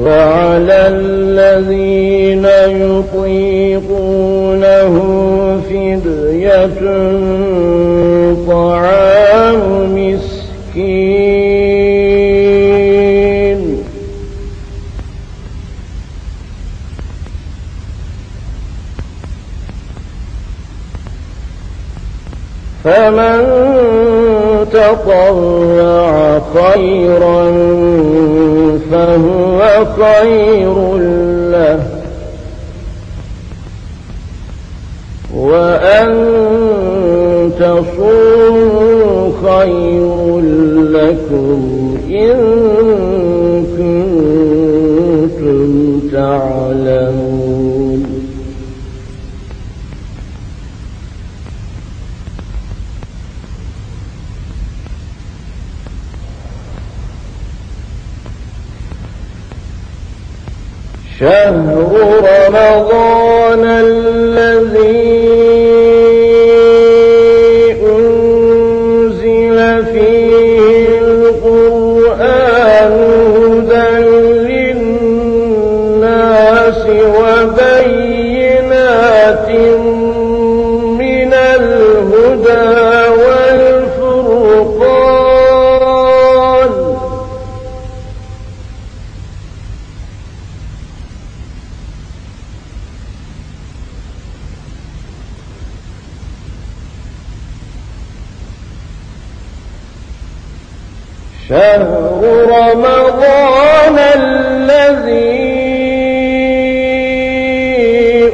وعلى الذين يطيقونه فدية طعام مسكين. فمن تطوع خيرا فهو خير له. وأن تصوموا خير لكم إن كنتم تعلمون. شهر رمضان الذي شهر رمضان الذي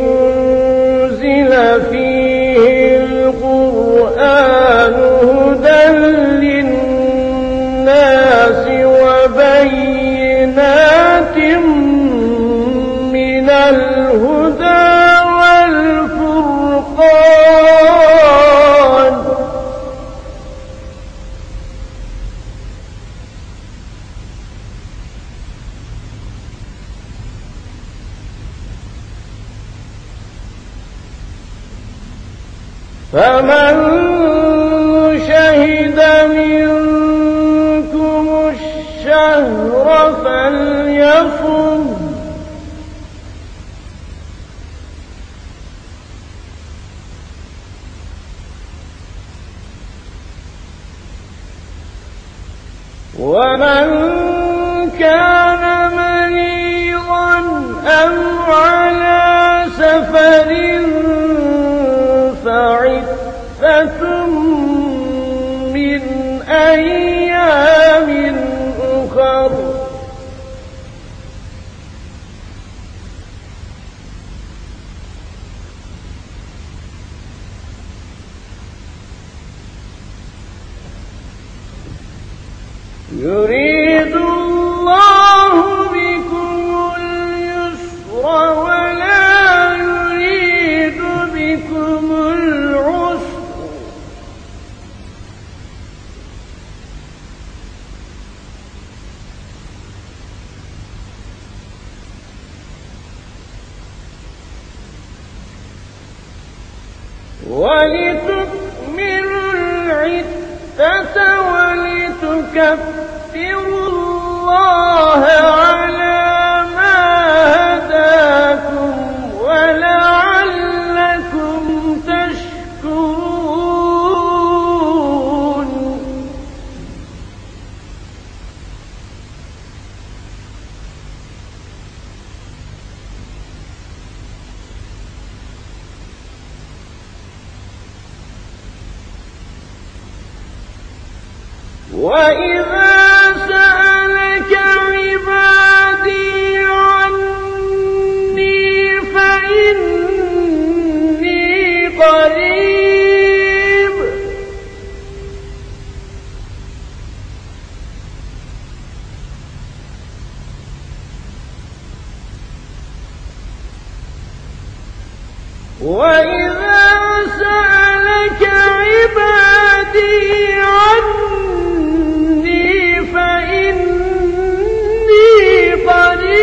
أنزل فيه القرآن هدى للناس وبينات فمن شهد منكم الشهر فليصم. ومن كان يريد الله بكم اليسر ولا يريد بكم العسر. ولتكملوا العدة ولتكفر الله على ما ولعلكم تشكرون. وإذا وإذا سألك عبادي عني فإني قريب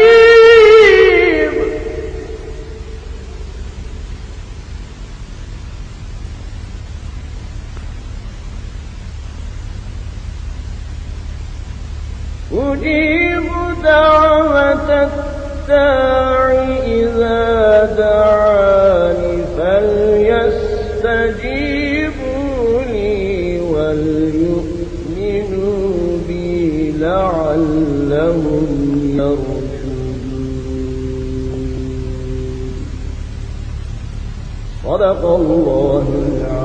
أجيب دعوة الداع لعلهم يرشدون صدق الله العظيم.